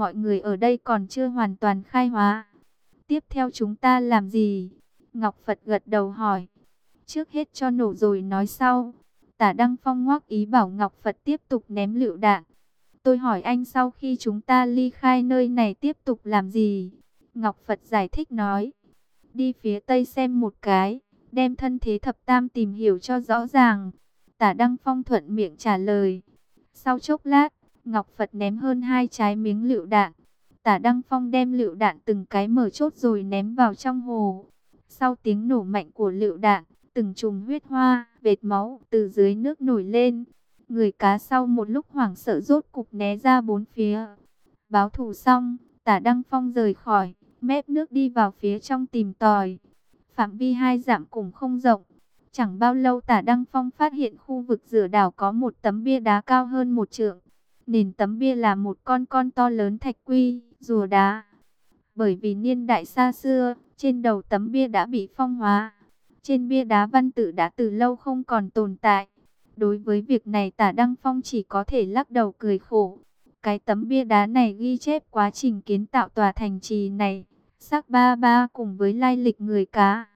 mọi người ở đây còn chưa hoàn toàn khai hóa. Tiếp theo chúng ta làm gì? Ngọc Phật gật đầu hỏi. Trước hết cho nổ rồi nói sau. Tả Đăng Phong ngoác ý bảo Ngọc Phật tiếp tục ném lựu đạn. Tôi hỏi anh sau khi chúng ta ly khai nơi này tiếp tục làm gì? Ngọc Phật giải thích nói. Đi phía tây xem một cái, đem thân thế thập tam tìm hiểu cho rõ ràng. Tả Đăng Phong thuận miệng trả lời. Sau chốc lát, Ngọc Phật ném hơn hai trái miếng lựu đạn. Tả Đăng Phong đem lựu đạn từng cái mở chốt rồi ném vào trong hồ. Sau tiếng nổ mạnh của lựu đạn, từng chùm huyết hoa, vệt máu từ dưới nước nổi lên. Người cá sau một lúc hoảng sợ rốt cục né ra bốn phía. Báo thủ xong, tả Đăng Phong rời khỏi, mép nước đi vào phía trong tìm tòi. Phạm vi hai giảm cùng không rộng. Chẳng bao lâu tả Đăng Phong phát hiện khu vực rửa đảo có một tấm bia đá cao hơn một trượng. Nền tấm bia là một con con to lớn thạch quy, rùa đá. Bởi vì niên đại xa xưa, trên đầu tấm bia đã bị phong hóa. Trên bia đá văn tự đã từ lâu không còn tồn tại. Đối với việc này tả Đăng Phong chỉ có thể lắc đầu cười khổ. Cái tấm bia đá này ghi chép quá trình kiến tạo tòa thành trì này. Sắc ba ba cùng với lai lịch người cá.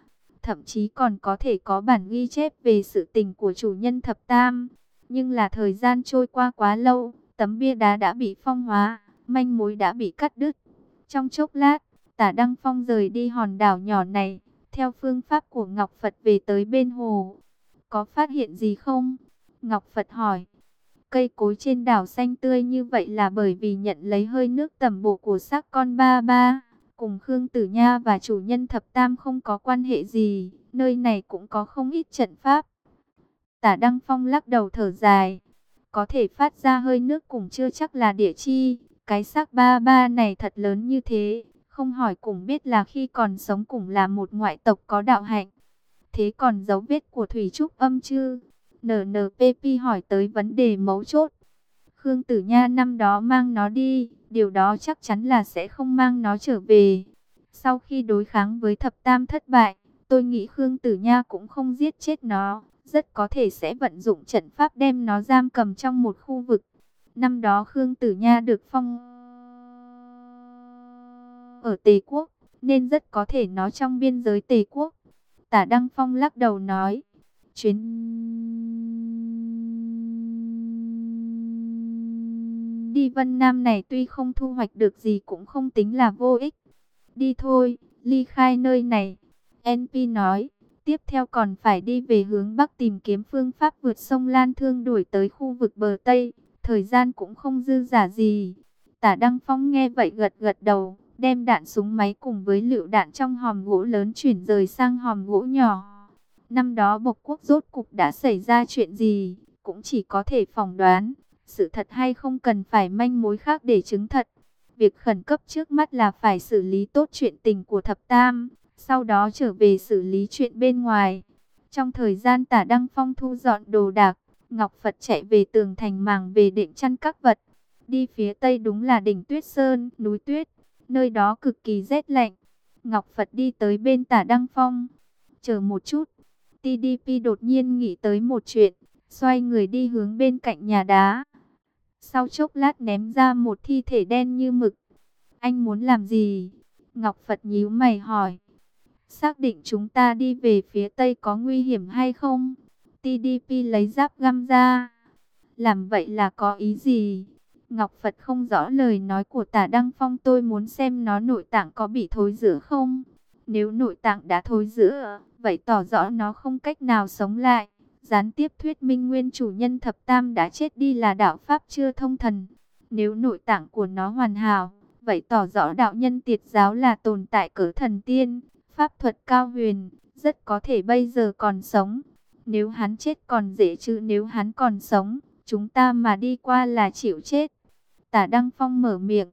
Thậm chí còn có thể có bản ghi chép về sự tình của chủ nhân thập tam. Nhưng là thời gian trôi qua quá lâu, tấm bia đá đã bị phong hóa, manh mối đã bị cắt đứt. Trong chốc lát, tả Đăng Phong rời đi hòn đảo nhỏ này, theo phương pháp của Ngọc Phật về tới bên hồ. Có phát hiện gì không? Ngọc Phật hỏi. Cây cối trên đảo xanh tươi như vậy là bởi vì nhận lấy hơi nước tầm bộ của xác con ba ba. Cùng Khương Tử Nha và chủ nhân thập tam không có quan hệ gì, nơi này cũng có không ít trận pháp. Tả Đăng Phong lắc đầu thở dài. Có thể phát ra hơi nước cũng chưa chắc là địa chi. Cái xác ba ba này thật lớn như thế, không hỏi cũng biết là khi còn sống cũng là một ngoại tộc có đạo hạnh. Thế còn dấu vết của Thủy Trúc âm chứ? NNPP hỏi tới vấn đề mấu chốt. Khương Tử Nha năm đó mang nó đi, điều đó chắc chắn là sẽ không mang nó trở về. Sau khi đối kháng với thập tam thất bại, tôi nghĩ Khương Tử Nha cũng không giết chết nó, rất có thể sẽ vận dụng trận pháp đem nó giam cầm trong một khu vực. Năm đó Khương Tử Nha được phong ở Tề Quốc, nên rất có thể nó trong biên giới Tề Quốc. Tả Đăng Phong lắc đầu nói, chuyến đi Vân Nam này tuy không thu hoạch được gì cũng không tính là vô ích. Đi thôi, ly khai nơi này. NP nói, tiếp theo còn phải đi về hướng Bắc tìm kiếm phương pháp vượt sông Lan Thương đuổi tới khu vực bờ Tây. Thời gian cũng không dư giả gì. Tả Đăng Phong nghe vậy gật gật đầu, đem đạn súng máy cùng với lựu đạn trong hòm gỗ lớn chuyển rời sang hòm gỗ nhỏ. Năm đó Bộc Quốc rốt cục đã xảy ra chuyện gì, cũng chỉ có thể phỏng đoán. Sự thật hay không cần phải manh mối khác để chứng thật. Việc khẩn cấp trước mắt là phải xử lý tốt chuyện tình của thập tam, sau đó trở về xử lý chuyện bên ngoài. Trong thời gian tả Đăng Phong thu dọn đồ đạc, Ngọc Phật chạy về tường thành màng về định chăn các vật. Đi phía tây đúng là đỉnh Tuyết Sơn, núi tuyết, nơi đó cực kỳ rét lạnh. Ngọc Phật đi tới bên tả Đăng Phong. Chờ một chút, TDP đột nhiên nghĩ tới một chuyện, xoay người đi hướng bên cạnh nhà đá. Sau chốc lát ném ra một thi thể đen như mực. Anh muốn làm gì? Ngọc Phật nhíu mày hỏi. Xác định chúng ta đi về phía Tây có nguy hiểm hay không? TDP lấy giáp găm ra. Làm vậy là có ý gì? Ngọc Phật không rõ lời nói của tả Đăng Phong tôi muốn xem nó nội tạng có bị thối rữa không? Nếu nội tạng đã thối rữa, vậy tỏ rõ nó không cách nào sống lại. Gián tiếp thuyết minh nguyên chủ nhân thập tam đã chết đi là đạo Pháp chưa thông thần. Nếu nội tạng của nó hoàn hảo, vậy tỏ rõ đạo nhân tiệt giáo là tồn tại cỡ thần tiên, pháp thuật cao huyền, rất có thể bây giờ còn sống. Nếu hắn chết còn dễ chứ nếu hắn còn sống, chúng ta mà đi qua là chịu chết. Tả Đăng Phong mở miệng,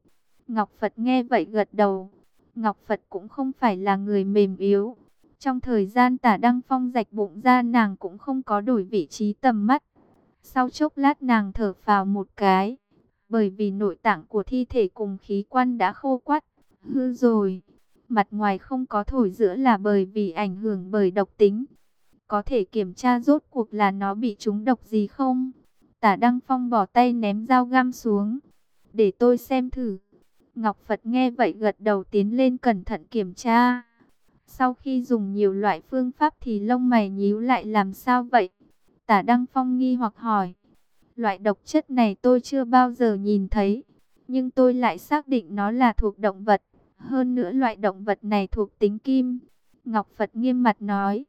Ngọc Phật nghe vậy gật đầu. Ngọc Phật cũng không phải là người mềm yếu, trong thời gian tả Đăng Phong rạch bụng ra nàng cũng không có đổi vị trí tầm mắt. Sau chốc lát nàng thở vào một cái. Bởi vì nội tạng của thi thể cùng khí quan đã khô quắt, hư rồi. Mặt ngoài không có thổi giữa là bởi vì ảnh hưởng bởi độc tính. Có thể kiểm tra rốt cuộc là nó bị trúng độc gì không? Tả Đăng Phong bỏ tay ném dao găm xuống. Để tôi xem thử. Ngọc Phật nghe vậy gật đầu tiến lên cẩn thận kiểm tra. Sau khi dùng nhiều loại phương pháp thì lông mày nhíu lại làm sao vậy? Tả Đăng Phong nghi hoặc hỏi. Loại độc chất này tôi chưa bao giờ nhìn thấy, nhưng tôi lại xác định nó là thuộc động vật. Hơn nữa loại động vật này thuộc tính kim. Ngọc Phật nghiêm mặt nói.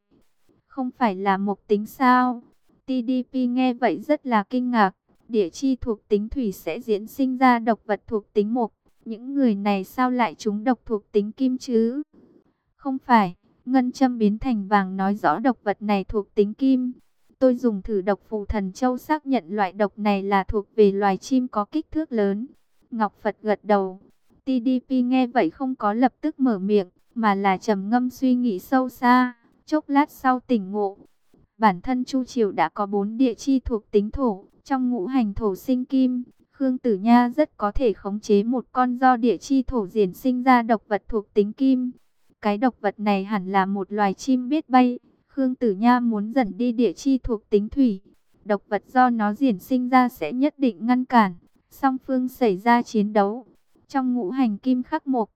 Không phải là một tính sao? TDP nghe vậy rất là kinh ngạc. Địa chi thuộc tính thủy sẽ diễn sinh ra độc vật thuộc tính mộc. Những người này sao lại chúng độc thuộc tính kim chứ? Không phải, ngân châm biến thành vàng nói rõ độc vật này thuộc tính kim. Tôi dùng thử độc phù thần châu xác nhận loại độc này là thuộc về loài chim có kích thước lớn. Ngọc Phật gật đầu. TDP nghe vậy không có lập tức mở miệng, mà là trầm ngâm suy nghĩ sâu xa. Chốc lát sau tỉnh ngộ. Bản thân Chu Triều đã có bốn địa chi thuộc tính thổ, trong ngũ hành thổ sinh kim. Khương Tử Nha rất có thể khống chế một con do địa chi thổ diển sinh ra độc vật thuộc tính kim. Cái độc vật này hẳn là một loài chim biết bay. Khương Tử Nha muốn dần đi địa chi thuộc tính thủy. Độc vật do nó diển sinh ra sẽ nhất định ngăn cản. Song phương xảy ra chiến đấu. Trong ngũ hành kim khắc mộc.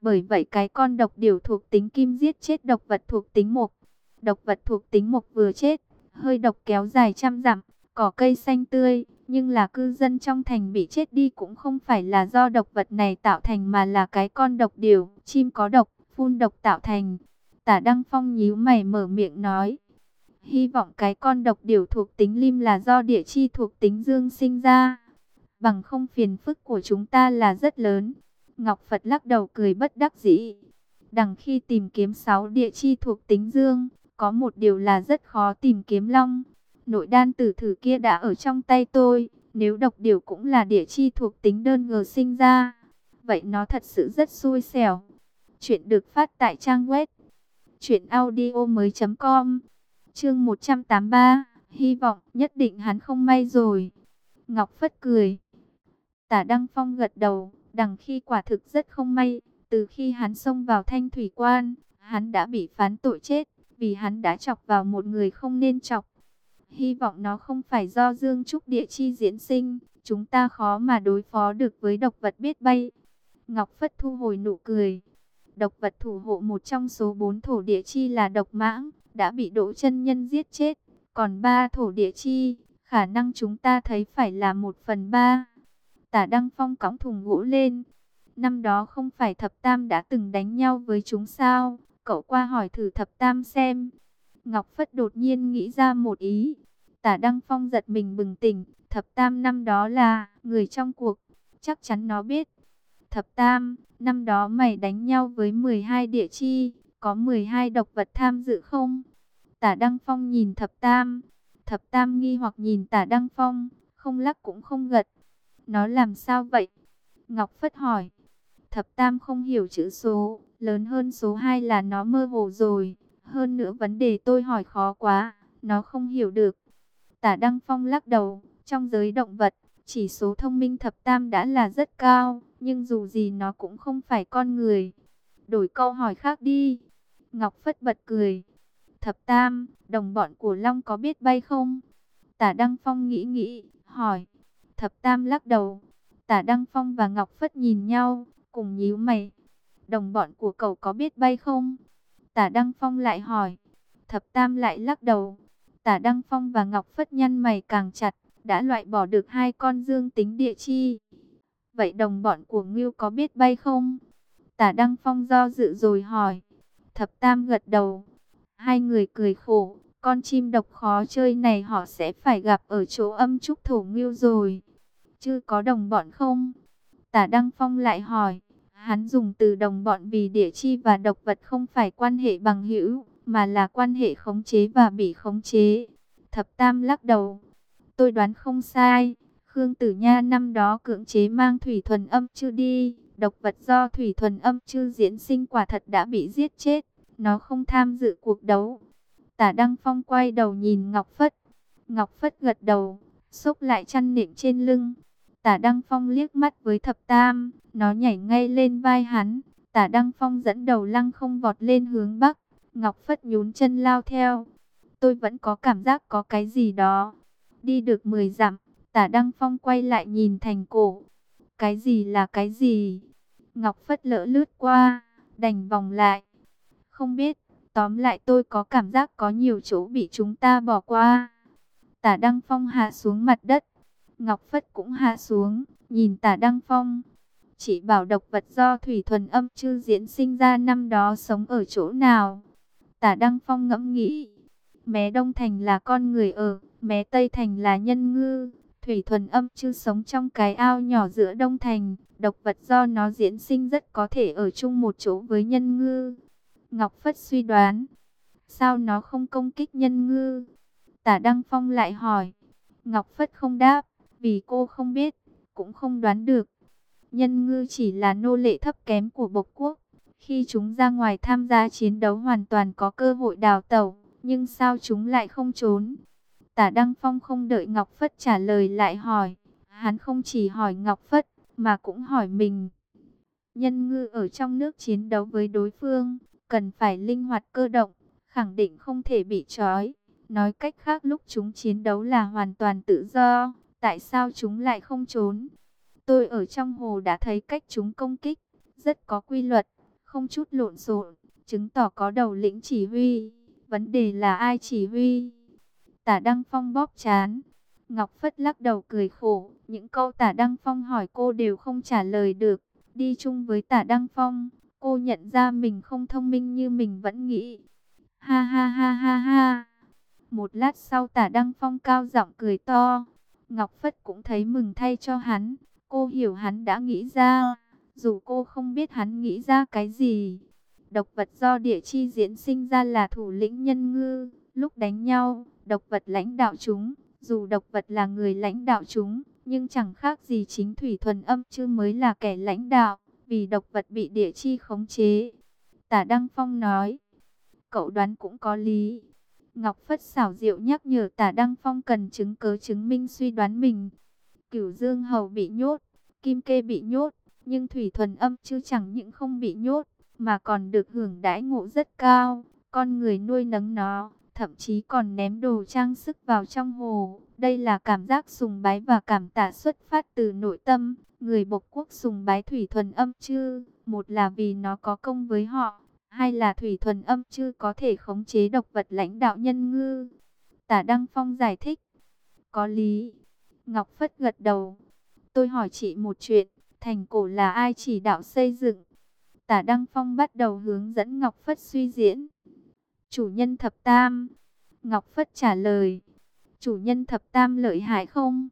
Bởi vậy cái con độc điều thuộc tính kim giết chết độc vật thuộc tính mộc. Độc vật thuộc tính mộc vừa chết. Hơi độc kéo dài trăm dặm. Cỏ cây xanh tươi. Nhưng là cư dân trong thành bị chết đi cũng không phải là do độc vật này tạo thành mà là cái con độc điều. Chim có độc, phun độc tạo thành. Tả Đăng Phong nhíu mày mở miệng nói. Hy vọng cái con độc điều thuộc tính lim là do địa chi thuộc tính dương sinh ra. Bằng không phiền phức của chúng ta là rất lớn. Ngọc Phật lắc đầu cười bất đắc dĩ. Đằng khi tìm kiếm 6 địa chi thuộc tính dương, có một điều là rất khó tìm kiếm long. Nội đan tử thử kia đã ở trong tay tôi, nếu độc điều cũng là địa chi thuộc tính đơn ngờ sinh ra. Vậy nó thật sự rất xui xẻo. Chuyện được phát tại trang web chuyểnaudio.com Chương 183, hy vọng nhất định hắn không may rồi. Ngọc Phất cười. Tả Đăng Phong gật đầu, đằng khi quả thực rất không may, từ khi hắn xông vào Thanh thủy quan, hắn đã bị phán tội chết, vì hắn đã chọc vào một người không nên chọc. Hy vọng nó không phải do Dương Trúc địa chi diễn sinh, chúng ta khó mà đối phó được với độc vật biết bay. Ngọc Phất thu hồi nụ cười độc vật thủ hộ một trong số bốn thổ địa chi là độc mãng, đã bị Đỗ chân Nhân giết chết. Còn ba thổ địa chi, khả năng chúng ta thấy phải là một phần ba. Tả Đăng Phong cõng thùng gỗ lên. Năm đó không phải thập tam đã từng đánh nhau với chúng sao? Cậu qua hỏi thử thập tam xem. Ngọc Phất đột nhiên nghĩ ra một ý. Tả Đăng Phong giật mình bừng tỉnh. Thập tam năm đó là người trong cuộc. Chắc chắn nó biết. Thập tam, năm đó mày đánh nhau với 12 địa chi, có 12 độc vật tham dự không? Tả Đăng Phong nhìn thập tam, thập tam nghi hoặc nhìn tả Đăng Phong, không lắc cũng không gật. Nó làm sao vậy? Ngọc Phất hỏi. Thập tam không hiểu chữ số, lớn hơn số 2 là nó mơ hồ rồi. Hơn nữa vấn đề tôi hỏi khó quá, nó không hiểu được. Tả Đăng Phong lắc đầu, trong giới động vật, chỉ số thông minh thập tam đã là rất cao, nhưng dù gì nó cũng không phải con người. Đổi câu hỏi khác đi. Ngọc Phất bật cười. Thập tam, đồng bọn của Long có biết bay không? Tả Đăng Phong nghĩ nghĩ, hỏi. Thập tam lắc đầu. Tả Đăng Phong và Ngọc Phất nhìn nhau, cùng nhíu mày. Đồng bọn của cậu có biết bay không? Tả Đăng Phong lại hỏi. Thập tam lại lắc đầu. Tả Đăng Phong và Ngọc Phất nhăn mày càng chặt đã loại bỏ được hai con dương tính địa chi. Vậy đồng bọn của Ngưu có biết bay không? Tả Đăng Phong do dự rồi hỏi. Thập Tam gật đầu. Hai người cười khổ. Con chim độc khó chơi này họ sẽ phải gặp ở chỗ âm trúc thổ Ngưu rồi chư có đồng bọn không? Tả Đăng Phong lại hỏi. Hắn dùng từ đồng bọn vì địa chi và độc vật không phải quan hệ bằng hữu, mà là quan hệ khống chế và bị khống chế. Thập Tam lắc đầu. Tôi đoán không sai. Khương Tử Nha năm đó cưỡng chế mang thủy thuần âm chưa đi. Độc vật do thủy thuần âm chưa diễn sinh quả thật đã bị giết chết. Nó không tham dự cuộc đấu. Tả Đăng Phong quay đầu nhìn Ngọc Phất. Ngọc Phất gật đầu, xốc lại chăn nệm trên lưng. Tả Đăng Phong liếc mắt với thập tam, nó nhảy ngay lên vai hắn. Tả Đăng Phong dẫn đầu lăng không vọt lên hướng Bắc. Ngọc Phất nhún chân lao theo. Tôi vẫn có cảm giác có cái gì đó. Đi được 10 dặm, tả Đăng Phong quay lại nhìn thành cổ. Cái gì là cái gì? Ngọc Phất lỡ lướt qua, đành vòng lại. Không biết, tóm lại tôi có cảm giác có nhiều chỗ bị chúng ta bỏ qua. Tả Đăng Phong hạ xuống mặt đất. Ngọc Phất cũng hạ xuống, nhìn tả Đăng Phong. Chỉ bảo độc vật do thủy thuần âm chư diễn sinh ra năm đó sống ở chỗ nào. Tả Đăng Phong ngẫm nghĩ. Mé Đông Thành là con người ở, mé Tây Thành là nhân ngư. Thủy thuần âm chư sống trong cái ao nhỏ giữa Đông Thành. Độc vật do nó diễn sinh rất có thể ở chung một chỗ với nhân ngư. Ngọc Phất suy đoán. Sao nó không công kích nhân ngư? Tả Đăng Phong lại hỏi. Ngọc Phất không đáp, vì cô không biết, cũng không đoán được. Nhân ngư chỉ là nô lệ thấp kém của bộc quốc. Khi chúng ra ngoài tham gia chiến đấu hoàn toàn có cơ hội đào tẩu, nhưng sao chúng lại không trốn? Tả Đăng Phong không đợi Ngọc Phất trả lời lại hỏi. Hắn không chỉ hỏi Ngọc Phất, mà cũng hỏi mình. Nhân ngư ở trong nước chiến đấu với đối phương, cần phải linh hoạt cơ động, khẳng định không thể bị trói. Nói cách khác lúc chúng chiến đấu là hoàn toàn tự do, tại sao chúng lại không trốn? Tôi ở trong hồ đã thấy cách chúng công kích, rất có quy luật, không chút lộn xộn, chứng tỏ có đầu lĩnh chỉ huy. Vấn đề là ai chỉ huy? Tả Đăng Phong bóp chán. Ngọc Phất lắc đầu cười khổ, những câu Tả Đăng Phong hỏi cô đều không trả lời được. Đi chung với Tả Đăng Phong, cô nhận ra mình không thông minh như mình vẫn nghĩ. Ha ha ha ha ha. Một lát sau Tả Đăng Phong cao giọng cười to. Ngọc Phất cũng thấy mừng thay cho hắn. Cô hiểu hắn đã nghĩ ra, dù cô không biết hắn nghĩ ra cái gì. Độc vật do địa chi diễn sinh ra là thủ lĩnh nhân ngư. Lúc đánh nhau, độc vật lãnh đạo chúng. Dù độc vật là người lãnh đạo chúng, nhưng chẳng khác gì chính thủy thuần âm chứ mới là kẻ lãnh đạo. Vì độc vật bị địa chi khống chế. Tả Đăng Phong nói, cậu đoán cũng có lý. Ngọc Phất xảo diệu nhắc nhở tả Đăng Phong cần chứng cớ chứng minh suy đoán mình. Cửu Dương Hầu bị nhốt, Kim Kê bị nhốt, nhưng Thủy Thuần Âm chứ chẳng những không bị nhốt, mà còn được hưởng đãi ngộ rất cao. Con người nuôi nấng nó, thậm chí còn ném đồ trang sức vào trong hồ. Đây là cảm giác sùng bái và cảm tạ xuất phát từ nội tâm. Người bộc quốc sùng bái Thủy Thuần Âm chứ, một là vì nó có công với họ, hai là Thủy Thuần Âm chư có thể khống chế độc vật lãnh đạo nhân ngư. Tả Đăng Phong giải thích, có lý. Ngọc Phất gật đầu. Tôi hỏi chị một chuyện, thành cổ là ai chỉ đạo xây dựng? Tả Đăng Phong bắt đầu hướng dẫn Ngọc Phất suy diễn. Chủ nhân thập tam. Ngọc Phất trả lời. Chủ nhân thập tam lợi hại không?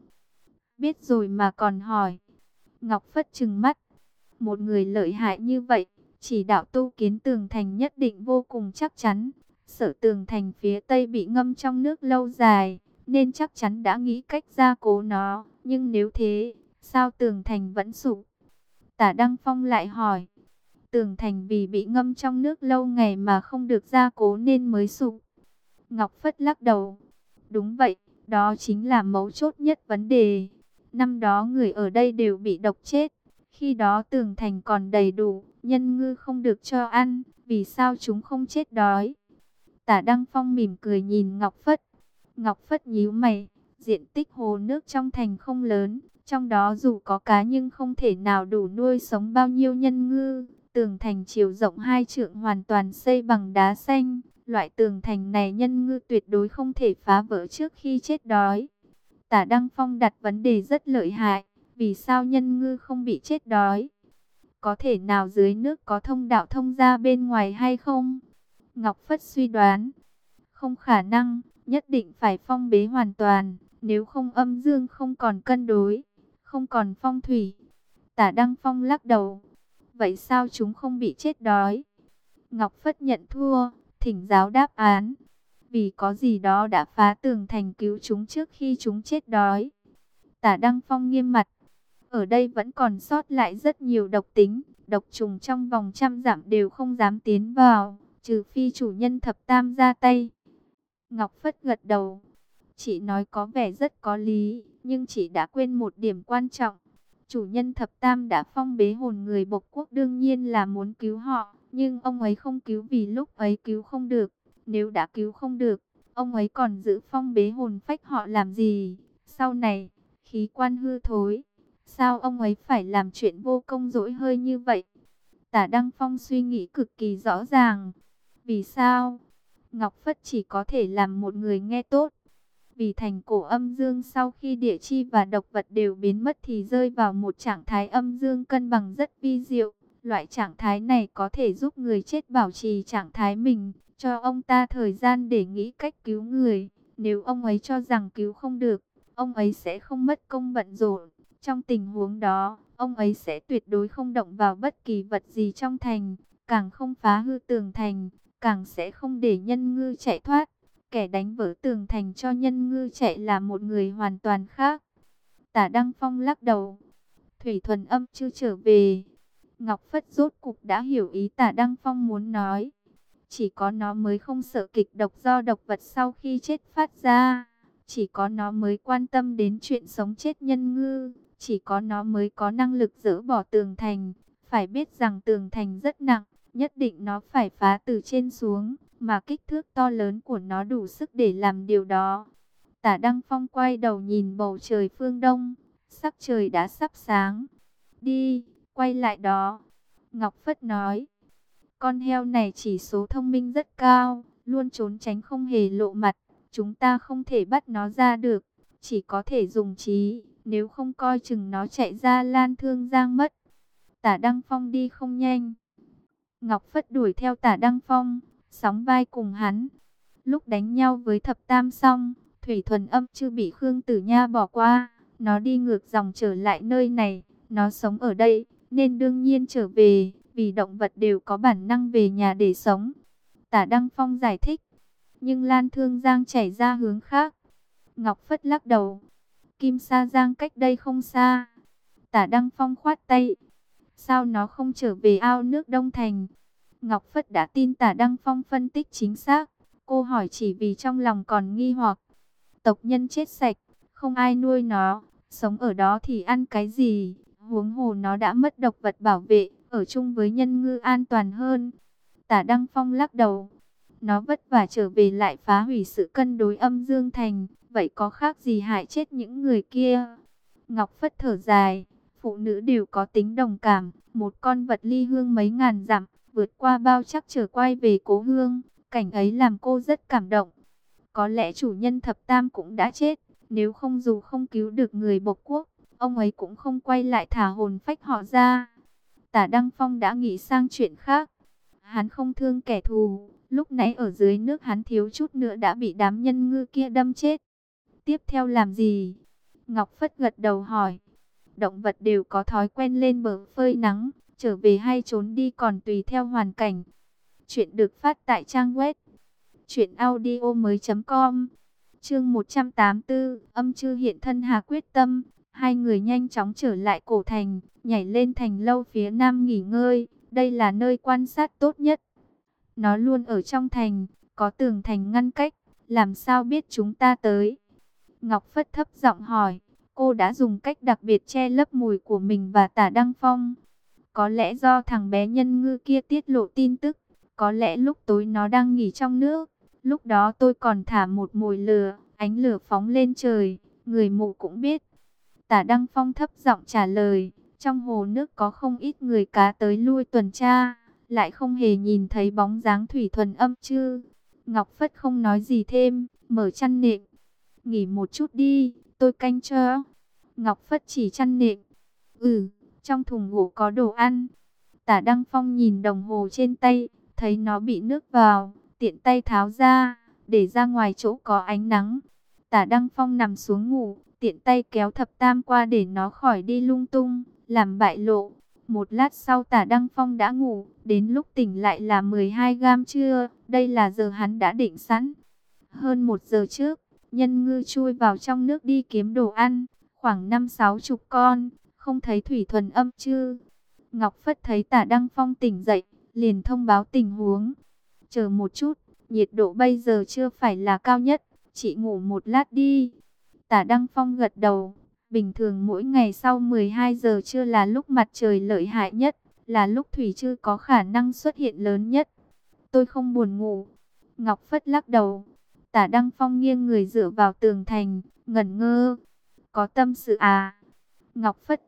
Biết rồi mà còn hỏi. Ngọc Phất trừng mắt. Một người lợi hại như vậy, chỉ đạo tu kiến tường thành nhất định vô cùng chắc chắn. Sở tường thành phía tây bị ngâm trong nước lâu dài, nên chắc chắn đã nghĩ cách gia cố nó. Nhưng nếu thế, sao tường thành vẫn sụp? Tả Đăng Phong lại hỏi. Tường thành vì bị ngâm trong nước lâu ngày mà không được gia cố nên mới sụp. Ngọc Phất lắc đầu. Đúng vậy, đó chính là mấu chốt nhất vấn đề. Năm đó người ở đây đều bị độc chết. Khi đó tường thành còn đầy đủ, nhân ngư không được cho ăn, vì sao chúng không chết đói? Tả Đăng Phong mỉm cười nhìn Ngọc Phất. Ngọc Phất nhíu mày, diện tích hồ nước trong thành không lớn, trong đó dù có cá nhưng không thể nào đủ nuôi sống bao nhiêu nhân ngư. Tường thành chiều rộng hai trượng hoàn toàn xây bằng đá xanh. Loại tường thành này nhân ngư tuyệt đối không thể phá vỡ trước khi chết đói. Tả Đăng Phong đặt vấn đề rất lợi hại. Vì sao nhân ngư không bị chết đói? Có thể nào dưới nước có thông đạo thông ra bên ngoài hay không? Ngọc Phất suy đoán. Không khả năng, nhất định phải phong bế hoàn toàn. Nếu không âm dương không còn cân đối, không còn phong thủy. Tả Đăng Phong lắc đầu. Vậy sao chúng không bị chết đói? Ngọc Phất nhận thua, thỉnh giáo đáp án. Vì có gì đó đã phá tường thành cứu chúng trước khi chúng chết đói. Tả Đăng Phong nghiêm mặt. Ở đây vẫn còn sót lại rất nhiều độc tính, độc trùng trong vòng trăm giảm đều không dám tiến vào, trừ phi chủ nhân thập tam ra tay. Ngọc Phất gật đầu. Chị nói có vẻ rất có lý, nhưng chị đã quên một điểm quan trọng. Chủ nhân thập tam đã phong bế hồn người bộc quốc đương nhiên là muốn cứu họ, nhưng ông ấy không cứu vì lúc ấy cứu không được. Nếu đã cứu không được, ông ấy còn giữ phong bế hồn phách họ làm gì? Sau này, khí quan hư thối, Sao ông ấy phải làm chuyện vô công dỗi hơi như vậy? Tả Đăng Phong suy nghĩ cực kỳ rõ ràng. Vì sao? Ngọc Phất chỉ có thể làm một người nghe tốt. Vì thành cổ âm dương sau khi địa chi và độc vật đều biến mất thì rơi vào một trạng thái âm dương cân bằng rất vi diệu. Loại trạng thái này có thể giúp người chết bảo trì trạng thái mình, cho ông ta thời gian để nghĩ cách cứu người. Nếu ông ấy cho rằng cứu không được, ông ấy sẽ không mất công bận rộn. Trong tình huống đó, ông ấy sẽ tuyệt đối không động vào bất kỳ vật gì trong thành, càng không phá hư tường thành, càng sẽ không để nhân ngư chạy thoát. Kẻ đánh vỡ tường thành cho nhân ngư chạy là một người hoàn toàn khác. Tả Đăng Phong lắc đầu. Thủy thuần âm chưa trở về. Ngọc Phất rốt cục đã hiểu ý tả Đăng Phong muốn nói. Chỉ có nó mới không sợ kịch độc do độc vật sau khi chết phát ra. Chỉ có nó mới quan tâm đến chuyện sống chết nhân ngư. Chỉ có nó mới có năng lực dỡ bỏ tường thành. Phải biết rằng tường thành rất nặng. Nhất định nó phải phá từ trên xuống. Mà kích thước to lớn của nó đủ sức để làm điều đó. Tả Đăng Phong quay đầu nhìn bầu trời phương đông. Sắc trời đã sắp sáng. Đi, quay lại đó. Ngọc Phất nói. Con heo này chỉ số thông minh rất cao. Luôn trốn tránh không hề lộ mặt. Chúng ta không thể bắt nó ra được. Chỉ có thể dùng trí. Nếu không coi chừng nó chạy ra lan thương giang mất. Tả Đăng Phong đi không nhanh. Ngọc Phất đuổi theo tả Đăng Phong, sóng vai cùng hắn. Lúc đánh nhau với thập tam xong, Thủy Thuần Âm chưa bị Khương Tử Nha bỏ qua. Nó đi ngược dòng trở lại nơi này, nó sống ở đây, nên đương nhiên trở về, vì động vật đều có bản năng về nhà để sống. Tả Đăng Phong giải thích, nhưng Lan Thương Giang chảy ra hướng khác. Ngọc Phất lắc đầu, Kim Sa Giang cách đây không xa. Tả Đăng Phong khoát tay, sao nó không trở về ao nước Đông Thành? Ngọc Phất đã tin tả Đăng Phong phân tích chính xác. Cô hỏi chỉ vì trong lòng còn nghi hoặc. Tộc nhân chết sạch, không ai nuôi nó, sống ở đó thì ăn cái gì? Huống hồ nó đã mất độc vật bảo vệ, ở chung với nhân ngư an toàn hơn. Tả Đăng Phong lắc đầu. Nó vất vả trở về lại phá hủy sự cân đối âm dương thành. Vậy có khác gì hại chết những người kia? Ngọc Phất thở dài. Phụ nữ đều có tính đồng cảm. Một con vật ly hương mấy ngàn dặm vượt qua bao chắc trở quay về cố hương, cảnh ấy làm cô rất cảm động. Có lẽ chủ nhân thập tam cũng đã chết, nếu không dù không cứu được người bộc quốc, ông ấy cũng không quay lại thả hồn phách họ ra. Tả Đăng Phong đã nghĩ sang chuyện khác. Hắn không thương kẻ thù, lúc nãy ở dưới nước hắn thiếu chút nữa đã bị đám nhân ngư kia đâm chết. Tiếp theo làm gì? Ngọc Phất gật đầu hỏi. Động vật đều có thói quen lên bờ phơi nắng, trở về hay trốn đi còn tùy theo hoàn cảnh. Chuyện được phát tại trang web truyệnaudiomoi.com. Chương 184, âm chư hiện thân Hà quyết tâm, hai người nhanh chóng trở lại cổ thành, nhảy lên thành lâu phía nam nghỉ ngơi, đây là nơi quan sát tốt nhất. Nó luôn ở trong thành, có tường thành ngăn cách, làm sao biết chúng ta tới? Ngọc Phất thấp giọng hỏi, cô đã dùng cách đặc biệt che lấp mùi của mình và tả Đăng Phong. Có lẽ do thằng bé nhân ngư kia tiết lộ tin tức, có lẽ lúc tối nó đang nghỉ trong nước. Lúc đó tôi còn thả một mồi lửa, ánh lửa phóng lên trời, người mụ cũng biết. Tả Đăng Phong thấp giọng trả lời, trong hồ nước có không ít người cá tới lui tuần tra, lại không hề nhìn thấy bóng dáng thủy thuần âm chư. Ngọc Phất không nói gì thêm, mở chăn nệm. Nghỉ một chút đi, tôi canh cho. Ngọc Phất chỉ chăn nệm. Ừ. Trong thùng gỗ có đồ ăn. Tả Đăng Phong nhìn đồng hồ trên tay, thấy nó bị nước vào, tiện tay tháo ra, để ra ngoài chỗ có ánh nắng. Tả Đăng Phong nằm xuống ngủ, tiện tay kéo thập tam qua để nó khỏi đi lung tung, làm bại lộ. Một lát sau tả Đăng Phong đã ngủ, đến lúc tỉnh lại là 12 gam trưa, đây là giờ hắn đã định sẵn. Hơn một giờ trước, nhân ngư chui vào trong nước đi kiếm đồ ăn, khoảng 5-6 chục con, không thấy Thủy Thuần âm chứ? Ngọc Phất thấy tả Đăng Phong tỉnh dậy, liền thông báo tình huống. Chờ một chút, nhiệt độ bây giờ chưa phải là cao nhất, chị ngủ một lát đi. Tả Đăng Phong gật đầu, bình thường mỗi ngày sau 12 giờ trưa là lúc mặt trời lợi hại nhất, là lúc Thủy chưa có khả năng xuất hiện lớn nhất. Tôi không buồn ngủ. Ngọc Phất lắc đầu. Tả Đăng Phong nghiêng người dựa vào tường thành, ngẩn ngơ. Có tâm sự à? Ngọc Phất.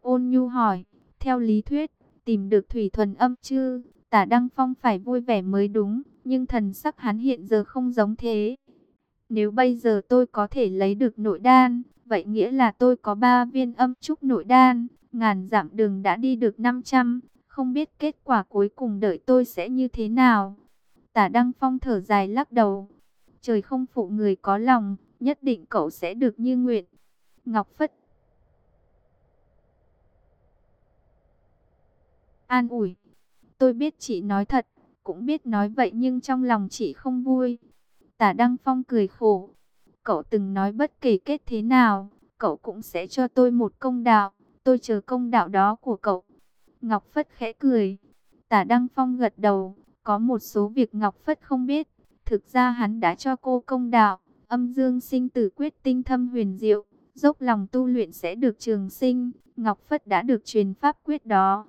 Ôn Nhu hỏi, theo lý thuyết, tìm được Thủy Thuần Âm chứ? Tả Đăng Phong phải vui vẻ mới đúng, nhưng thần sắc hắn hiện giờ không giống thế. Nếu bây giờ tôi có thể lấy được nội đan, vậy nghĩa là tôi có 3 viên âm trúc nội đan, ngàn giảm đường đã đi được 500, không biết kết quả cuối cùng đợi tôi sẽ như thế nào. Tả Đăng Phong thở dài lắc đầu, trời không phụ người có lòng, nhất định cậu sẽ được như nguyện. Ngọc Phất An ủi, tôi biết chị nói thật, cũng biết nói vậy nhưng trong lòng chị không vui. Tả Đăng Phong cười khổ, cậu từng nói bất kể kết thế nào, cậu cũng sẽ cho tôi một công đạo, tôi chờ công đạo đó của cậu. Ngọc Phất khẽ cười, tả Đăng Phong gật đầu, có một số việc Ngọc Phất không biết, thực ra hắn đã cho cô công đạo, âm dương sinh tử quyết tinh thâm huyền diệu, dốc lòng tu luyện sẽ được trường sinh, Ngọc Phất đã được truyền pháp quyết đó.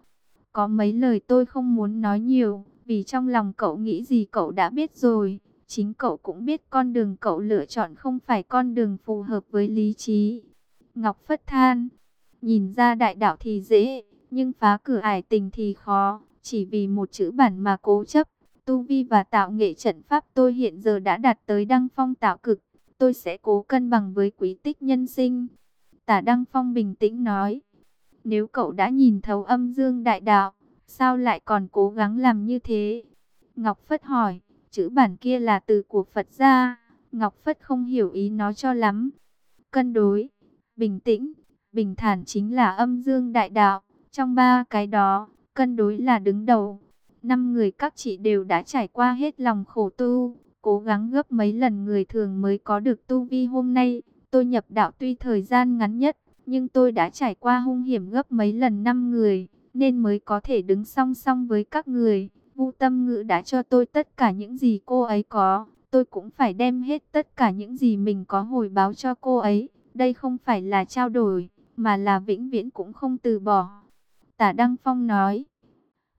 Có mấy lời tôi không muốn nói nhiều, vì trong lòng cậu nghĩ gì cậu đã biết rồi. Chính cậu cũng biết con đường cậu lựa chọn không phải con đường phù hợp với lý trí. Ngọc Phất than, nhìn ra đại đạo thì dễ, nhưng phá cửa ải tình thì khó. Chỉ vì một chữ bản mà cố chấp, tu vi và tạo nghệ trận pháp tôi hiện giờ đã đạt tới đăng phong tạo cực. Tôi sẽ cố cân bằng với quý tích nhân sinh. Tả Đăng Phong bình tĩnh nói. Nếu cậu đã nhìn thấu âm dương đại đạo, sao lại còn cố gắng làm như thế? Ngọc Phất hỏi, chữ bản kia là từ của Phật gia. Ngọc Phất không hiểu ý nó cho lắm. Cân đối, bình tĩnh, bình thản chính là âm dương đại đạo. Trong ba cái đó, cân đối là đứng đầu. Năm người các chị đều đã trải qua hết lòng khổ tu, cố gắng gấp mấy lần người thường mới có được tu vi hôm nay. Tôi nhập đạo tuy thời gian ngắn nhất, nhưng tôi đã trải qua hung hiểm gấp mấy lần năm người, nên mới có thể đứng song song với các người. vũ Tâm Ngữ đã cho tôi tất cả những gì cô ấy có, tôi cũng phải đem hết tất cả những gì mình có hồi báo cho cô ấy. Đây không phải là trao đổi, mà là vĩnh viễn cũng không từ bỏ. Tả Đăng Phong nói,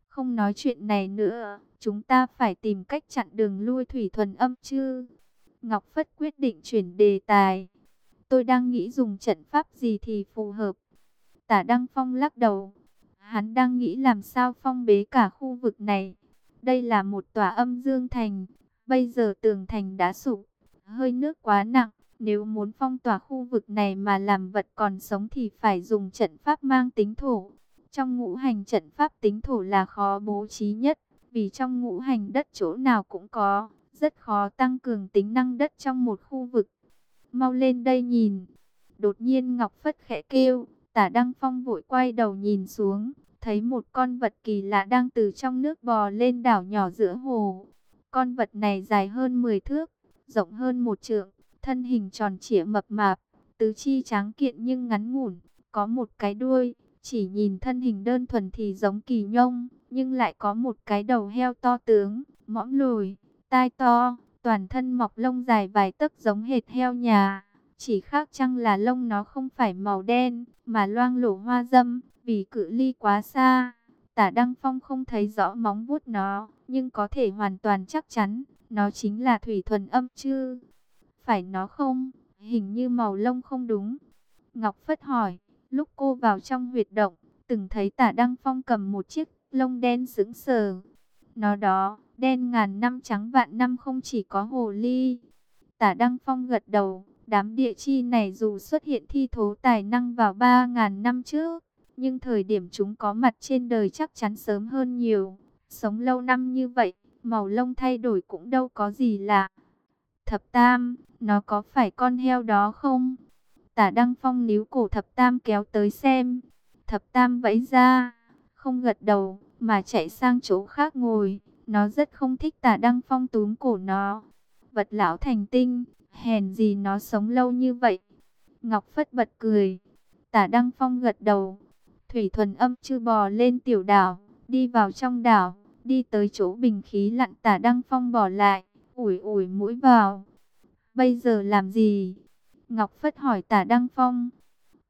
không nói chuyện này nữa, chúng ta phải tìm cách chặn đường lui thủy thuần âm chứ. Ngọc Phất quyết định chuyển đề tài. Tôi đang nghĩ dùng trận pháp gì thì phù hợp. Tả Đăng Phong lắc đầu. Hắn đang nghĩ làm sao phong bế cả khu vực này. Đây là một tòa âm dương thành. Bây giờ tường thành đã sụp. Hơi nước quá nặng. Nếu muốn phong tỏa khu vực này mà làm vật còn sống thì phải dùng trận pháp mang tính thổ. Trong ngũ hành trận pháp tính thổ là khó bố trí nhất. Vì trong ngũ hành đất chỗ nào cũng có. Rất khó tăng cường tính năng đất trong một khu vực mau lên đây nhìn. Đột nhiên Ngọc Phất khẽ kêu, tả Đăng Phong vội quay đầu nhìn xuống, thấy một con vật kỳ lạ đang từ trong nước bò lên đảo nhỏ giữa hồ. Con vật này dài hơn 10 thước, rộng hơn một trượng, thân hình tròn trịa mập mạp, tứ chi tráng kiện nhưng ngắn ngủn, có một cái đuôi, chỉ nhìn thân hình đơn thuần thì giống kỳ nhông, nhưng lại có một cái đầu heo to tướng, mõm lùi, tai to, toàn thân mọc lông dài vài tấc giống hệt heo nhà. Chỉ khác chăng là lông nó không phải màu đen, mà loang lổ hoa dâm, vì cự ly quá xa. Tả Đăng Phong không thấy rõ móng vuốt nó, nhưng có thể hoàn toàn chắc chắn, nó chính là thủy thuần âm chứ. Phải nó không? Hình như màu lông không đúng. Ngọc Phất hỏi, lúc cô vào trong huyệt động, từng thấy tả Đăng Phong cầm một chiếc lông đen sững sờ. Nó đó, đen ngàn năm trắng vạn năm không chỉ có hồ ly. Tả Đăng Phong gật đầu, đám địa chi này dù xuất hiện thi thố tài năng vào ba ngàn năm trước, nhưng thời điểm chúng có mặt trên đời chắc chắn sớm hơn nhiều. Sống lâu năm như vậy, màu lông thay đổi cũng đâu có gì lạ. Thập Tam, nó có phải con heo đó không? Tả Đăng Phong níu cổ Thập Tam kéo tới xem. Thập Tam vẫy ra, không gật đầu, mà chạy sang chỗ khác ngồi. Nó rất không thích tả Đăng Phong túm cổ nó. Vật lão thành tinh, hèn gì nó sống lâu như vậy. Ngọc Phất bật cười. Tả Đăng Phong gật đầu. Thủy thuần âm chư bò lên tiểu đảo, đi vào trong đảo, đi tới chỗ bình khí lặn tả Đăng Phong bỏ lại, ủi ủi mũi vào. Bây giờ làm gì? Ngọc Phất hỏi tả Đăng Phong.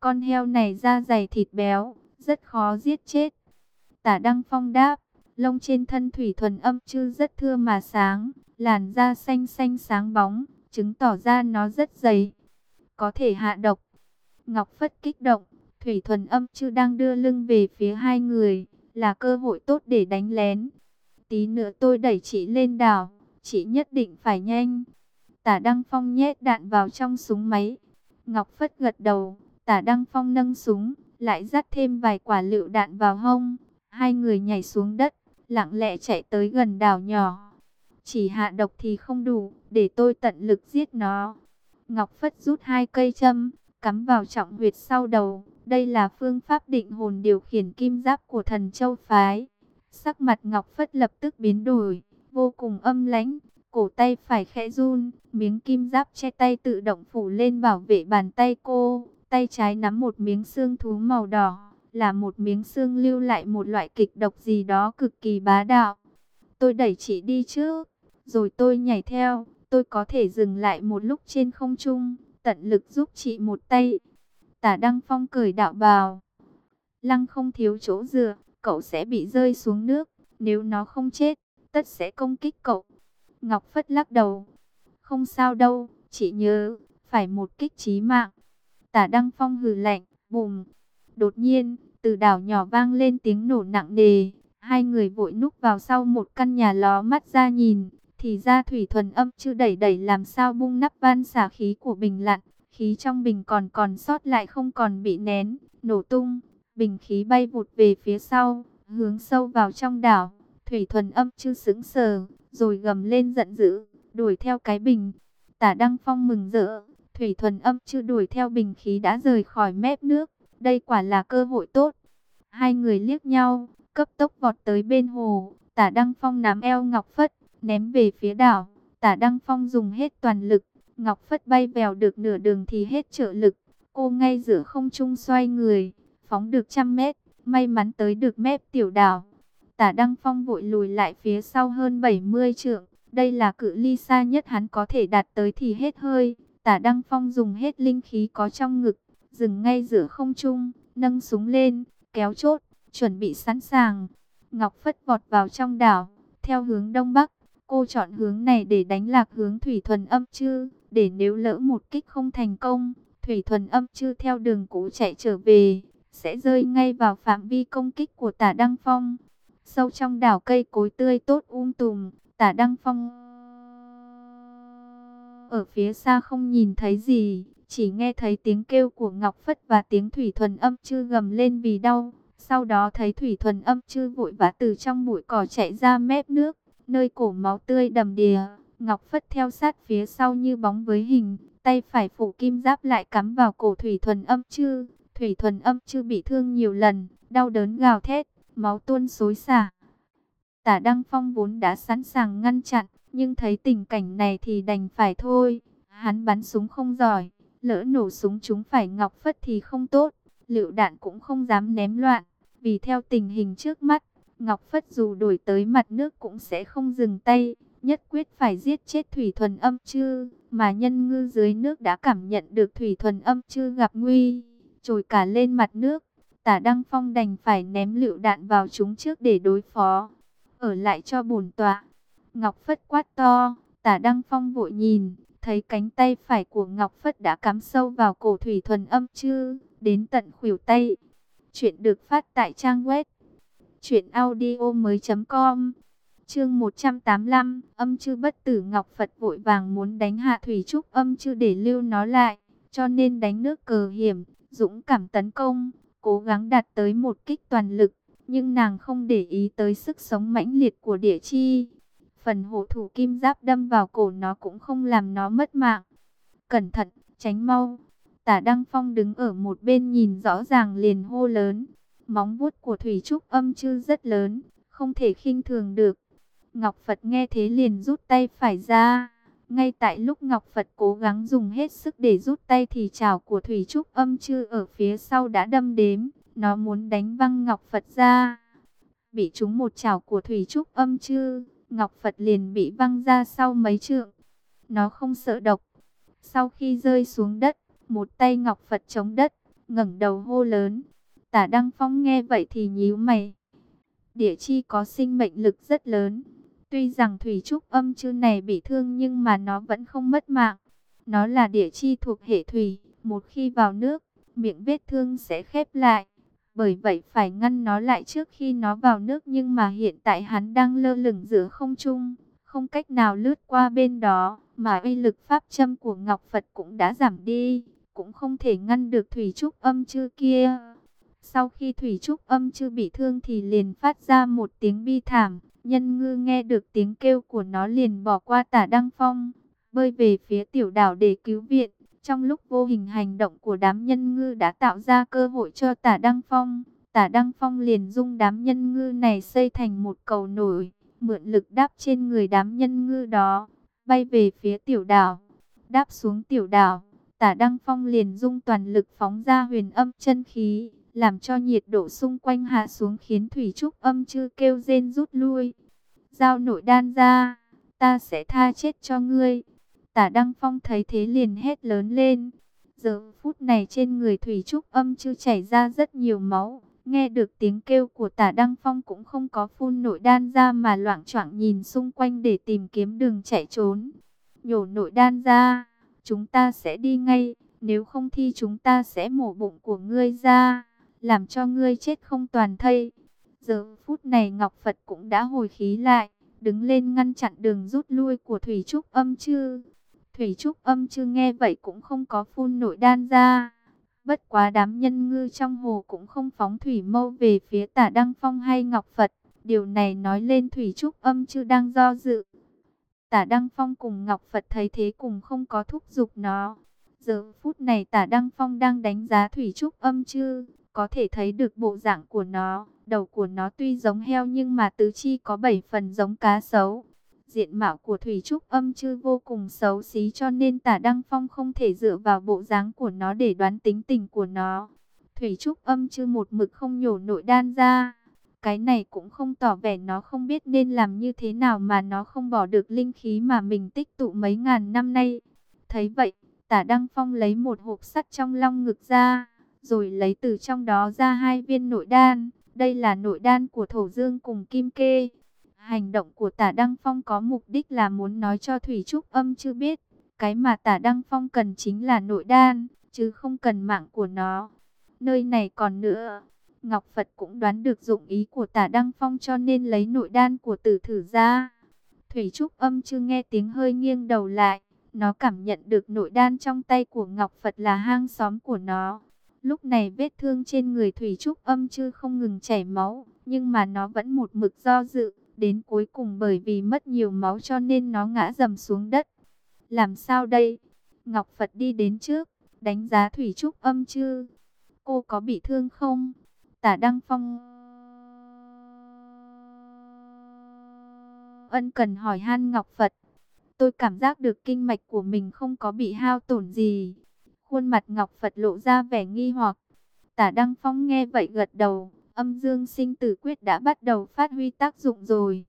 Con heo này da dày thịt béo, rất khó giết chết. Tả Đăng Phong đáp, Lông trên thân thủy thuần âm chư rất thưa mà sáng, làn da xanh xanh sáng bóng, chứng tỏ ra nó rất dày, có thể hạ độc. Ngọc Phất kích động, thủy thuần âm chư đang đưa lưng về phía hai người, là cơ hội tốt để đánh lén. Tí nữa tôi đẩy chị lên đảo, chị nhất định phải nhanh. Tả Đăng Phong nhét đạn vào trong súng máy. Ngọc Phất gật đầu, tả Đăng Phong nâng súng, lại dắt thêm vài quả lựu đạn vào hông. Hai người nhảy xuống đất, lặng lẽ chạy tới gần đảo nhỏ. Chỉ hạ độc thì không đủ, để tôi tận lực giết nó. Ngọc Phất rút hai cây châm, cắm vào trọng huyệt sau đầu. Đây là phương pháp định hồn điều khiển kim giáp của thần châu phái. Sắc mặt Ngọc Phất lập tức biến đổi, vô cùng âm lãnh, cổ tay phải khẽ run, miếng kim giáp che tay tự động phủ lên bảo vệ bàn tay cô, tay trái nắm một miếng xương thú màu đỏ, là một miếng xương lưu lại một loại kịch độc gì đó cực kỳ bá đạo. Tôi đẩy chị đi trước, rồi tôi nhảy theo, tôi có thể dừng lại một lúc trên không trung, tận lực giúp chị một tay. Tả Đăng Phong cười đạo bào. Lăng không thiếu chỗ dựa, cậu sẽ bị rơi xuống nước. Nếu nó không chết, tất sẽ công kích cậu. Ngọc Phất lắc đầu. Không sao đâu, chị nhớ, phải một kích trí mạng. Tả Đăng Phong hừ lạnh, bùm. Đột nhiên, từ đảo nhỏ vang lên tiếng nổ nặng nề. Hai người vội núp vào sau một căn nhà ló mắt ra nhìn. Thì ra thủy thuần âm chưa đẩy đẩy làm sao bung nắp van xả khí của bình lặn. Khí trong bình còn còn sót lại không còn bị nén, nổ tung. Bình khí bay vụt về phía sau, hướng sâu vào trong đảo. Thủy thuần âm chư sững sờ, rồi gầm lên giận dữ, đuổi theo cái bình. Tả Đăng Phong mừng rỡ, Thủy thuần âm chưa đuổi theo bình khí đã rời khỏi mép nước. Đây quả là cơ hội tốt. Hai người liếc nhau, cấp tốc vọt tới bên hồ. Tả Đăng Phong nắm eo Ngọc Phất, ném về phía đảo. Tả Đăng Phong dùng hết toàn lực. Ngọc Phất bay vèo được nửa đường thì hết trợ lực. Cô ngay giữa không trung xoay người, phóng được trăm mét, may mắn tới được mép tiểu đảo. Tả Đăng Phong vội lùi lại phía sau hơn 70 trượng, đây là cự ly xa nhất hắn có thể đạt tới thì hết hơi. Tả Đăng Phong dùng hết linh khí có trong ngực, dừng ngay giữa không trung, nâng súng lên, kéo chốt, chuẩn bị sẵn sàng. Ngọc Phất vọt vào trong đảo, theo hướng đông bắc, cô chọn hướng này để đánh lạc hướng thủy thuần âm chư, để nếu lỡ một kích không thành công, thủy thuần âm chư theo đường cũ chạy trở về, sẽ rơi ngay vào phạm vi công kích của tả Đăng Phong. Sâu trong đảo cây cối tươi tốt um tùm, tả Đăng Phong ở phía xa không nhìn thấy gì, chỉ nghe thấy tiếng kêu của Ngọc Phất và tiếng thủy thuần âm chư gầm lên vì đau. Sau đó thấy thủy thuần âm chư vội vã từ trong bụi cỏ chạy ra mép nước, nơi cổ máu tươi đầm đìa. Ngọc Phất theo sát phía sau như bóng với hình, tay phải phủ kim giáp lại cắm vào cổ thủy thuần âm chư. Thủy thuần âm chư bị thương nhiều lần, đau đớn gào thét, máu tuôn xối xả. Tả Đăng Phong vốn đã sẵn sàng ngăn chặn, nhưng thấy tình cảnh này thì đành phải thôi. Hắn bắn súng không giỏi, lỡ nổ súng chúng phải Ngọc Phất thì không tốt, lựu đạn cũng không dám ném loạn, vì theo tình hình trước mắt, Ngọc Phất dù đổi tới mặt nước cũng sẽ không dừng tay, nhất quyết phải giết chết Thủy Thuần Âm Chư, mà nhân ngư dưới nước đã cảm nhận được Thủy Thuần Âm Chư gặp nguy, trồi cả lên mặt nước. Tả Đăng Phong đành phải ném lựu đạn vào chúng trước để đối phó, ở lại cho bổn tọa. Ngọc Phất quát to, Tả Đăng Phong vội nhìn, thấy cánh tay phải của Ngọc Phất đã cắm sâu vào cổ Thủy Thuần Âm Chư, đến tận khuỷu tay. Chuyện được phát tại trang web. Truyệnaudio mới .com. Chương 185 Âm chư bất tử Ngọc Phật vội vàng muốn đánh hạ Thủy Trúc âm chư để lưu nó lại. Cho nên đánh nước cờ hiểm Dũng cảm tấn công. Cố gắng đạt tới một kích toàn lực Nhưng nàng không để ý tới sức sống mãnh liệt của địa chi Phần hộ thủ kim giáp đâm vào cổ nó cũng không làm nó mất mạng Cẩn thận, tránh mau Tả Đăng Phong đứng ở một bên nhìn rõ ràng liền hô lớn Móng vuốt của Thủy Trúc âm chư rất lớn, không thể khinh thường được. Ngọc Phật nghe thế liền rút tay phải ra. Ngay tại lúc Ngọc Phật cố gắng dùng hết sức để rút tay thì chảo của Thủy Trúc âm chư ở phía sau đã đâm đếm. Nó muốn đánh văng Ngọc Phật ra. Bị trúng một chảo của Thủy Trúc âm chư, Ngọc Phật liền bị văng ra sau mấy trượng. Nó không sợ độc. Sau khi rơi xuống đất, một tay Ngọc Phật chống đất, ngẩng đầu hô lớn. Tả Đăng Phong nghe vậy thì nhíu mày. Địa chi có sinh mệnh lực rất lớn. Tuy rằng thủy trúc âm chư này bị thương nhưng mà nó vẫn không mất mạng. Nó là địa chi thuộc hệ thủy. Một khi vào nước, miệng vết thương sẽ khép lại. Bởi vậy phải ngăn nó lại trước khi nó vào nước nhưng mà hiện tại hắn đang lơ lửng giữa không trung, không cách nào lướt qua bên đó, mà uy lực pháp châm của Ngọc Phật cũng đã giảm đi, cũng không thể ngăn được thủy trúc âm chư kia. Sau khi thủy trúc âm chư bị thương thì liền phát ra một tiếng bi thảm, nhân ngư nghe được tiếng kêu của nó liền bỏ qua tả đăng phong, bơi về phía tiểu đảo để cứu viện. Trong lúc vô hình hành động của đám nhân ngư đã tạo ra cơ hội cho tả Đăng Phong. Tả Đăng Phong liền dung đám nhân ngư này xây thành một cầu nổi, mượn lực đáp trên người đám nhân ngư đó, bay về phía tiểu đảo. Đáp xuống tiểu đảo, tả Đăng Phong liền dung toàn lực phóng ra huyền âm chân khí, làm cho nhiệt độ xung quanh hạ xuống khiến thủy trúc âm chư kêu rên rút lui. Giao nội đan ra, ta sẽ tha chết cho ngươi. Tả Đăng Phong thấy thế liền hét lớn lên. Giờ phút này trên người Thủy Trúc âm chưa chảy ra rất nhiều máu. Nghe được tiếng kêu của tả Đăng Phong cũng không có phun nội đan ra mà loạn choạng nhìn xung quanh để tìm kiếm đường chạy trốn. Nhổ nội đan ra, chúng ta sẽ đi ngay, nếu không thì chúng ta sẽ mổ bụng của ngươi ra, làm cho ngươi chết không toàn thây. Giờ phút này Ngọc Phật cũng đã hồi khí lại, đứng lên ngăn chặn đường rút lui của Thủy Trúc âm chư. Thủy Trúc âm chư nghe vậy cũng không có phun nội đan ra. Bất quá đám nhân ngư trong hồ cũng không phóng thủy mâu về phía tả Đăng Phong hay Ngọc Phật. Điều này nói lên Thủy Trúc âm chư đang do dự. Tả Đăng Phong cùng Ngọc Phật thấy thế cùng không có thúc giục nó. Giờ phút này tả Đăng Phong đang đánh giá Thủy Trúc âm chư, có thể thấy được bộ dạng của nó. Đầu của nó tuy giống heo nhưng mà tứ chi có 7 phần giống cá sấu. Diện mạo của Thủy Trúc âm chư vô cùng xấu xí cho nên tả Đăng Phong không thể dựa vào bộ dáng của nó để đoán tính tình của nó. Thủy Trúc âm chư một mực không nhổ nội đan ra. Cái này cũng không tỏ vẻ nó không biết nên làm như thế nào mà nó không bỏ được linh khí mà mình tích tụ mấy ngàn năm nay. Thấy vậy, tả Đăng Phong lấy một hộp sắt trong long ngực ra, rồi lấy từ trong đó ra hai viên nội đan. Đây là nội đan của Thổ Dương cùng Kim Kê. Hành động của tả Đăng Phong có mục đích là muốn nói cho Thủy Trúc âm chưa biết. Cái mà tả Đăng Phong cần chính là nội đan, chứ không cần mạng của nó. Nơi này còn nữa, Ngọc Phật cũng đoán được dụng ý của tả Đăng Phong cho nên lấy nội đan của tử thử ra. Thủy Trúc âm chưa nghe tiếng hơi nghiêng đầu lại. Nó cảm nhận được nội đan trong tay của Ngọc Phật là hang xóm của nó. Lúc này vết thương trên người Thủy Trúc âm chưa không ngừng chảy máu, nhưng mà nó vẫn một mực do dự. Đến cuối cùng bởi vì mất nhiều máu cho nên nó ngã dầm xuống đất. Làm sao đây? Ngọc Phật đi đến trước, đánh giá Thủy Trúc âm chư. Cô có bị thương không? Tả Đăng Phong... Ân cần hỏi han Ngọc Phật. Tôi cảm giác được kinh mạch của mình không có bị hao tổn gì. Khuôn mặt Ngọc Phật lộ ra vẻ nghi hoặc. Tả Đăng Phong nghe vậy gật đầu âm dương sinh tử quyết đã bắt đầu phát huy tác dụng rồi.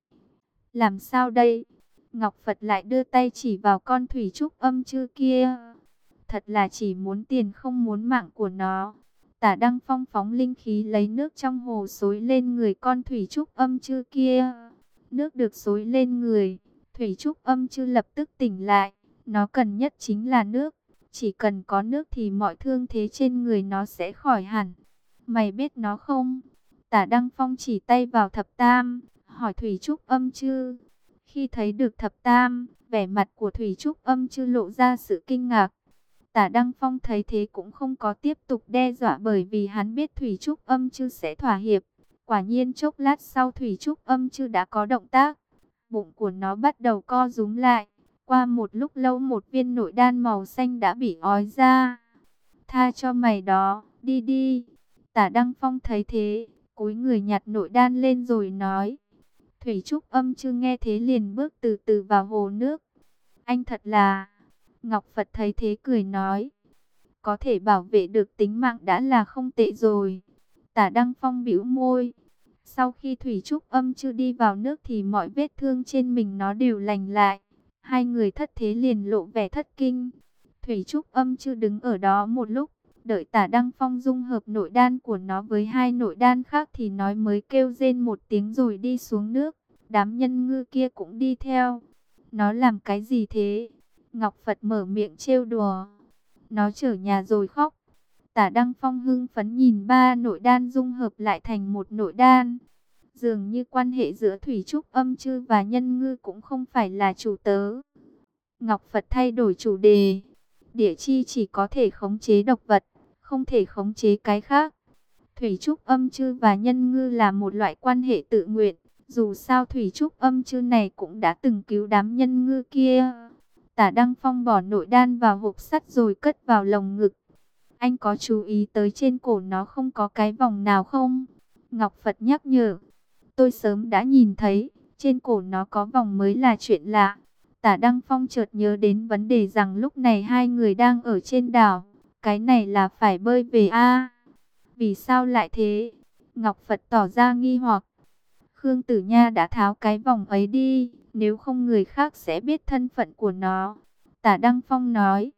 Làm sao đây? Ngọc Phật lại đưa tay chỉ vào con thủy trúc âm chư kia. Thật là chỉ muốn tiền không muốn mạng của nó. Tả Đăng Phong phóng linh khí lấy nước trong hồ xối lên người con thủy trúc âm chư kia. Nước được xối lên người, thủy trúc âm chư lập tức tỉnh lại. Nó cần nhất chính là nước. Chỉ cần có nước thì mọi thương thế trên người nó sẽ khỏi hẳn. Mày biết nó không? Tả Đăng Phong chỉ tay vào thập tam, hỏi Thủy Trúc âm chư. Khi thấy được thập tam, vẻ mặt của Thủy Trúc âm chư lộ ra sự kinh ngạc. Tả Đăng Phong thấy thế cũng không có tiếp tục đe dọa bởi vì hắn biết Thủy Trúc âm chư sẽ thỏa hiệp. Quả nhiên chốc lát sau Thủy Trúc âm chư đã có động tác. Bụng của nó bắt đầu co rúm lại. Qua một lúc lâu một viên nội đan màu xanh đã bị ói ra. Tha cho mày đó, đi đi. Tả Đăng Phong thấy thế, cúi người nhặt nội đan lên rồi nói. Thủy Trúc âm chưa nghe thế liền bước từ từ vào hồ nước. Anh thật là... Ngọc Phật thấy thế cười nói. Có thể bảo vệ được tính mạng đã là không tệ rồi. Tả Đăng Phong bĩu môi. Sau khi Thủy Trúc âm chưa đi vào nước thì mọi vết thương trên mình nó đều lành lại. Hai người thất thế liền lộ vẻ thất kinh. Thủy Trúc âm chưa đứng ở đó một lúc. Đợi tả Đăng Phong dung hợp nội đan của nó với hai nội đan khác thì nói mới kêu rên một tiếng rồi đi xuống nước. Đám nhân ngư kia cũng đi theo. Nó làm cái gì thế? Ngọc Phật mở miệng trêu đùa. Nó trở nhà rồi khóc. Tả Đăng Phong hưng phấn nhìn ba nội đan dung hợp lại thành một nội đan. Dường như quan hệ giữa Thủy Trúc âm chư và nhân ngư cũng không phải là chủ tớ. Ngọc Phật thay đổi chủ đề. Địa chi chỉ có thể khống chế độc vật, không thể khống chế cái khác. Thủy Trúc âm chư và nhân ngư là một loại quan hệ tự nguyện. Dù sao Thủy Trúc âm chư này cũng đã từng cứu đám nhân ngư kia. Tả Đăng Phong bỏ nội đan vào hộp sắt rồi cất vào lồng ngực. Anh có chú ý tới trên cổ nó không có cái vòng nào không? Ngọc Phật nhắc nhở. Tôi sớm đã nhìn thấy, trên cổ nó có vòng mới là chuyện lạ. Tả Đăng Phong chợt nhớ đến vấn đề rằng lúc này hai người đang ở trên đảo. Cái này là phải bơi về a Vì sao lại thế? Ngọc Phật tỏ ra nghi hoặc. Khương Tử Nha đã tháo cái vòng ấy đi, nếu không người khác sẽ biết thân phận của nó. Tả Đăng Phong nói,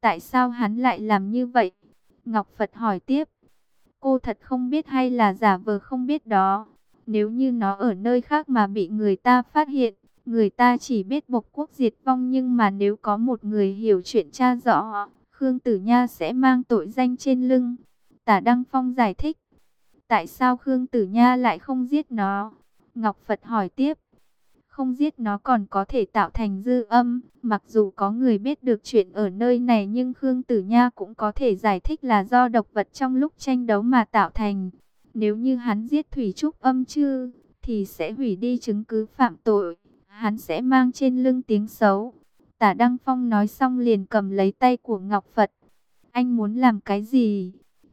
tại sao hắn lại làm như vậy? Ngọc Phật hỏi tiếp, cô thật không biết hay là giả vờ không biết đó. Nếu như nó ở nơi khác mà bị người ta phát hiện, người ta chỉ biết bộc quốc diệt vong nhưng mà nếu có một người hiểu chuyện cha rõ, Khương Tử Nha sẽ mang tội danh trên lưng. Tả Đăng Phong giải thích, Tại sao Khương Tử Nha lại không giết nó? Ngọc Phật hỏi tiếp. Không giết nó còn có thể tạo thành dư âm. Mặc dù có người biết được chuyện ở nơi này nhưng Khương Tử Nha cũng có thể giải thích là do độc vật trong lúc tranh đấu mà tạo thành. Nếu như hắn giết Thủy Trúc âm chư, thì sẽ hủy đi chứng cứ phạm tội. Hắn sẽ mang trên lưng tiếng xấu. Tả Đăng Phong nói xong liền cầm lấy tay của Ngọc Phật. Anh muốn làm cái gì?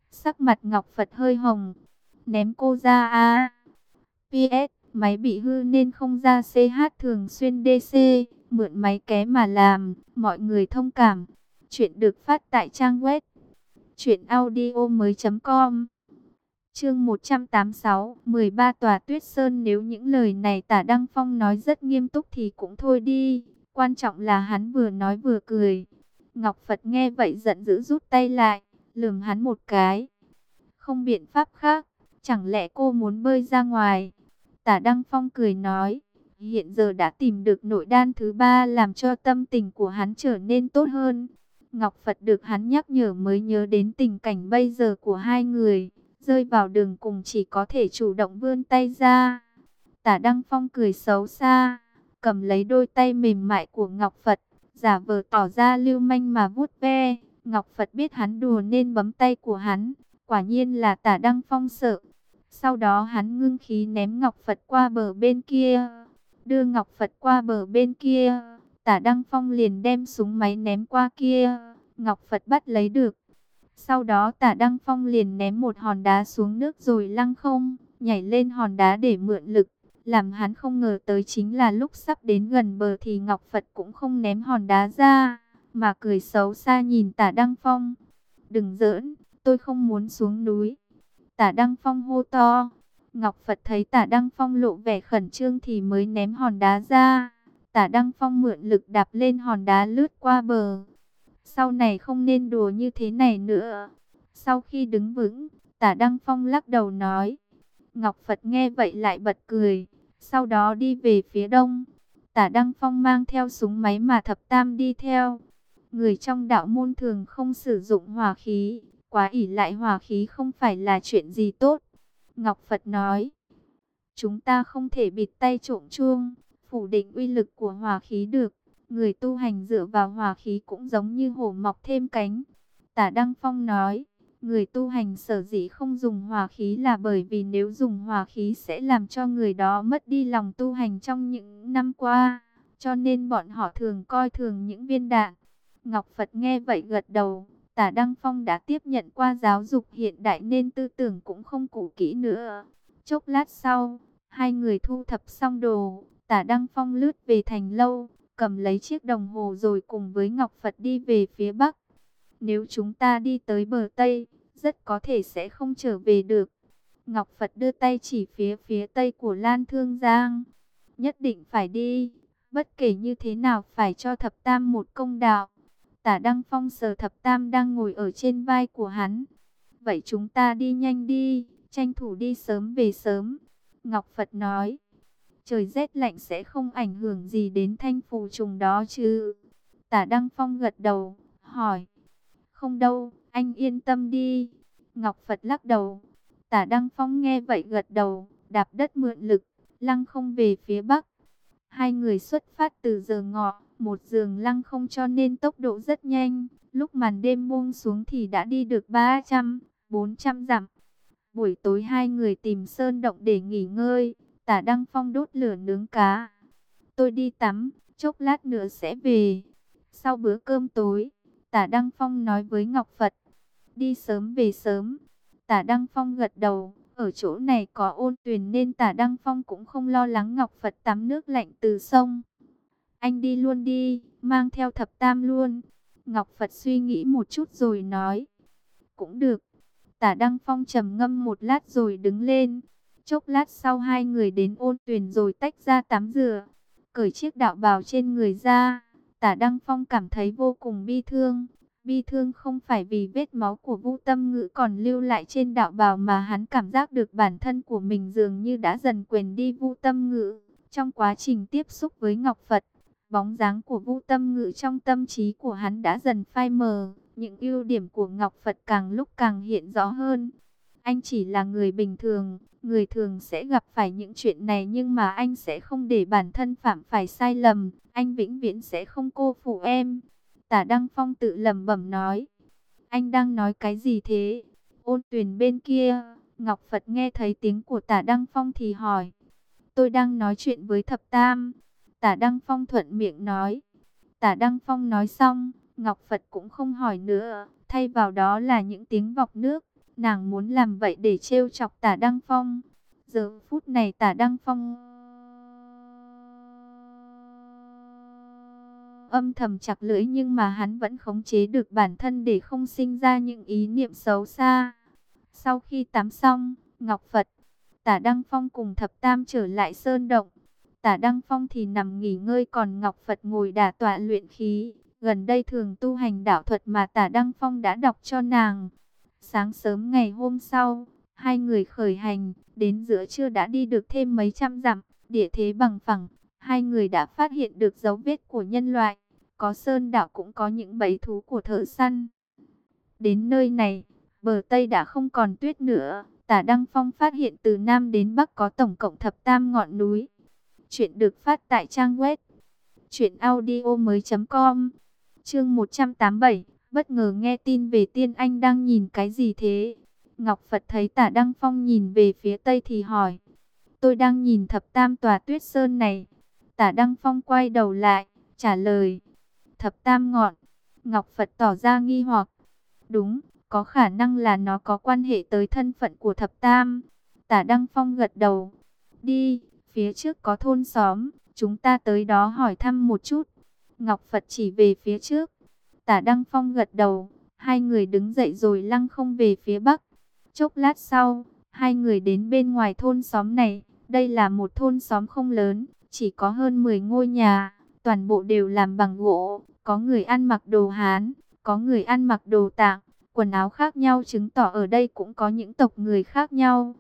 Sắc mặt Ngọc Phật hơi hồng, ném cô ra a. PS, máy bị hư nên không ra CH thường xuyên DC, mượn máy ké mà làm, mọi người thông cảm. Chuyện được phát tại trang web chuyện audio mới com Chương 186, 13 tòa Tuyết Sơn nếu những lời này Tả Đăng Phong nói rất nghiêm túc thì cũng thôi đi, quan trọng là hắn vừa nói vừa cười. Ngọc Phật nghe vậy giận dữ rút tay lại, lườm hắn một cái. Không biện pháp khác, Chẳng lẽ cô muốn bơi ra ngoài? Tả Đăng Phong cười nói, hiện giờ đã tìm được nội đan thứ ba làm cho tâm tình của hắn trở nên tốt hơn. Ngọc Phật được hắn nhắc nhở mới nhớ đến tình cảnh bây giờ của hai người, rơi vào đường cùng chỉ có thể chủ động vươn tay ra. Tả Đăng Phong cười xấu xa, cầm lấy đôi tay mềm mại của Ngọc Phật, giả vờ tỏ ra lưu manh mà vuốt ve. Ngọc Phật biết hắn đùa nên bấm tay của hắn, quả nhiên là tả Đăng Phong sợ, sau đó hắn ngưng khí ném Ngọc Phật qua bờ bên kia. Đưa Ngọc Phật qua bờ bên kia. Tả Đăng Phong liền đem súng máy ném qua kia. Ngọc Phật bắt lấy được. Sau đó tả Đăng Phong liền ném một hòn đá xuống nước rồi lăng không. Nhảy lên hòn đá để mượn lực. Làm hắn không ngờ tới chính là lúc sắp đến gần bờ thì Ngọc Phật cũng không ném hòn đá ra. Mà cười xấu xa nhìn tả Đăng Phong. Đừng giỡn, tôi không muốn xuống núi. Tả Đăng Phong hô to. Ngọc Phật thấy Tả Đăng Phong lộ vẻ khẩn trương thì mới ném hòn đá ra. Tả Đăng Phong mượn lực đạp lên hòn đá lướt qua bờ. Sau này không nên đùa như thế này nữa. Sau khi đứng vững, Tả Đăng Phong lắc đầu nói. Ngọc Phật nghe vậy lại bật cười. Sau đó đi về phía đông. Tả Đăng Phong mang theo súng máy mà thập tam đi theo. Người trong đạo môn thường không sử dụng hòa khí, quá ỷ lại hòa khí không phải là chuyện gì tốt. Ngọc Phật nói, chúng ta không thể bịt tay trộm chuông, phủ định uy lực của hòa khí được. Người tu hành dựa vào hòa khí cũng giống như hổ mọc thêm cánh. Tả Đăng Phong nói, người tu hành sở dĩ không dùng hòa khí là bởi vì nếu dùng hòa khí sẽ làm cho người đó mất đi lòng tu hành trong những năm qua. Cho nên bọn họ thường coi thường những viên đạn. Ngọc Phật nghe vậy gật đầu. Tả Đăng Phong đã tiếp nhận qua giáo dục hiện đại nên tư tưởng cũng không cũ kỹ nữa. Chốc lát sau, hai người thu thập xong đồ, Tả Đăng Phong lướt về thành lâu, cầm lấy chiếc đồng hồ rồi cùng với Ngọc Phật đi về phía Bắc. Nếu chúng ta đi tới bờ Tây, rất có thể sẽ không trở về được. Ngọc Phật đưa tay chỉ phía phía Tây của Lan Thương Giang. Nhất định phải đi, bất kể như thế nào phải cho thập tam một công đạo. Tả Đăng Phong sờ thập tam đang ngồi ở trên vai của hắn. Vậy chúng ta đi nhanh đi, tranh thủ đi sớm về sớm. Ngọc Phật nói, trời rét lạnh sẽ không ảnh hưởng gì đến thanh phù trùng đó chứ. Tả Đăng Phong gật đầu, hỏi, không đâu, Anh yên tâm đi. Ngọc Phật lắc đầu. Tả Đăng Phong nghe vậy gật đầu, đạp đất mượn lực, lăng không về phía bắc. Hai người xuất phát từ giờ ngọ, một giường lăng không cho nên tốc độ rất nhanh. Lúc màn đêm buông xuống thì đã đi được 300, 400 dặm. Buổi tối hai người tìm sơn động để nghỉ ngơi, tả Đăng Phong đốt lửa nướng cá. Tôi đi tắm, chốc lát nữa sẽ về. Sau bữa cơm tối, tả Đăng Phong nói với Ngọc Phật, đi sớm về sớm. Tả Đăng Phong gật đầu, ở chỗ này có ôn tuyền nên tả Đăng Phong cũng không lo lắng Ngọc Phật tắm nước lạnh từ sông. Anh đi luôn đi, mang theo thập tam luôn. Ngọc Phật suy nghĩ một chút rồi nói, cũng được. Tả Đăng Phong trầm ngâm một lát rồi đứng lên. Chốc lát sau hai người đến ôn tuyền rồi tách ra tắm rửa, cởi chiếc đạo bào trên người ra. Tả Đăng Phong cảm thấy vô cùng bi thương. Bi thương không phải vì vết máu của vũ Tâm Ngữ còn lưu lại trên đạo bào mà hắn cảm giác được bản thân của mình dường như đã dần quyền đi vũ Tâm Ngữ. Trong quá trình tiếp xúc với Ngọc Phật, bóng dáng của vũ Tâm Ngữ trong tâm trí của hắn đã dần phai mờ, những ưu điểm của Ngọc Phật càng lúc càng hiện rõ hơn. Anh chỉ là người bình thường, người thường sẽ gặp phải những chuyện này nhưng mà anh sẽ không để bản thân phạm phải sai lầm, anh vĩnh viễn sẽ không cô phụ em. Tả Đăng Phong tự lẩm bẩm nói. Anh đang nói cái gì thế? Ôn tuyển bên kia, Ngọc Phật nghe thấy tiếng của tả Đăng Phong thì hỏi. Tôi đang nói chuyện với thập tam. Tả Đăng Phong thuận miệng nói. Tả Đăng Phong nói xong, Ngọc Phật cũng không hỏi nữa. Thay vào đó là những tiếng vọc nước. Nàng muốn làm vậy để trêu chọc tả Đăng Phong. Giờ phút này tả Đăng Phong... âm thầm chặt lưỡi nhưng mà hắn vẫn khống chế được bản thân để không sinh ra những ý niệm xấu xa. Sau khi tắm xong, Ngọc Phật, Tả Đăng Phong cùng Thập Tam trở lại sơn động. Tả Đăng Phong thì nằm nghỉ ngơi còn Ngọc Phật ngồi đả tọa luyện khí. Gần đây thường tu hành đạo thuật mà Tả Đăng Phong đã đọc cho nàng. Sáng sớm ngày hôm sau, hai người khởi hành, đến giữa trưa đã đi được thêm mấy trăm dặm, địa thế bằng phẳng. Hai người đã phát hiện được dấu vết của nhân loại. Có sơn đảo cũng có những bẫy thú của thợ săn. Đến nơi này, bờ Tây đã không còn tuyết nữa. Tả Đăng Phong phát hiện từ Nam đến Bắc có tổng cộng thập tam ngọn núi. Chuyện được phát tại trang web truyệnaudiomoi.com. Chương 187, bất ngờ nghe tin về Tiên Anh đang nhìn cái gì thế? Ngọc Phật thấy Tả Đăng Phong nhìn về phía Tây thì hỏi: "Tôi đang nhìn thập tam tòa Tuyết Sơn này." Tả Đăng Phong quay đầu lại, trả lời: thập tam ngọn. Ngọc Phật tỏ ra nghi hoặc. Đúng, có khả năng là nó có quan hệ tới thân phận của thập tam. Tả Đăng Phong gật đầu. Đi, phía trước có thôn xóm, chúng ta tới đó hỏi thăm một chút. Ngọc Phật chỉ về phía trước. Tả Đăng Phong gật đầu, hai người đứng dậy rồi lăng không về phía bắc. Chốc lát sau, hai người đến bên ngoài thôn xóm này. Đây là một thôn xóm không lớn, chỉ có hơn 10 ngôi nhà toàn bộ đều làm bằng gỗ, có người ăn mặc đồ Hán, có người ăn mặc đồ Tạng, quần áo khác nhau chứng tỏ ở đây cũng có những tộc người khác nhau.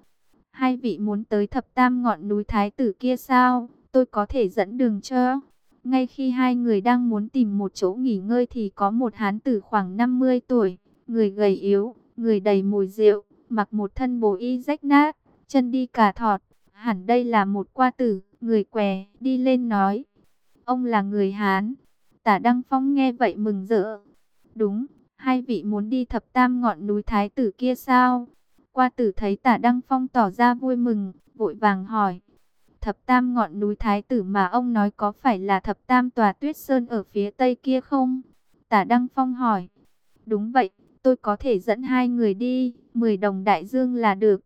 Hai vị muốn tới thập tam ngọn núi Thái Tử kia sao, tôi có thể dẫn đường cho. Ngay khi hai người đang muốn tìm một chỗ nghỉ ngơi thì có một hán tử khoảng 50 tuổi, người gầy yếu, người đầy mùi rượu, mặc một thân bồ y rách nát, chân đi cà thọt. Hẳn đây là một qua tử, người què, đi lên nói. Ông là người Hán. Tả Đăng Phong nghe vậy mừng rỡ. Đúng, hai vị muốn đi thập tam ngọn núi Thái Tử kia sao? Qua tử thấy tả Đăng Phong tỏ ra vui mừng, vội vàng hỏi. Thập tam ngọn núi Thái Tử mà ông nói có phải là thập tam tòa tuyết sơn ở phía tây kia không? Tả Đăng Phong hỏi. Đúng vậy, tôi có thể dẫn hai người đi, 10 đồng đại dương là được.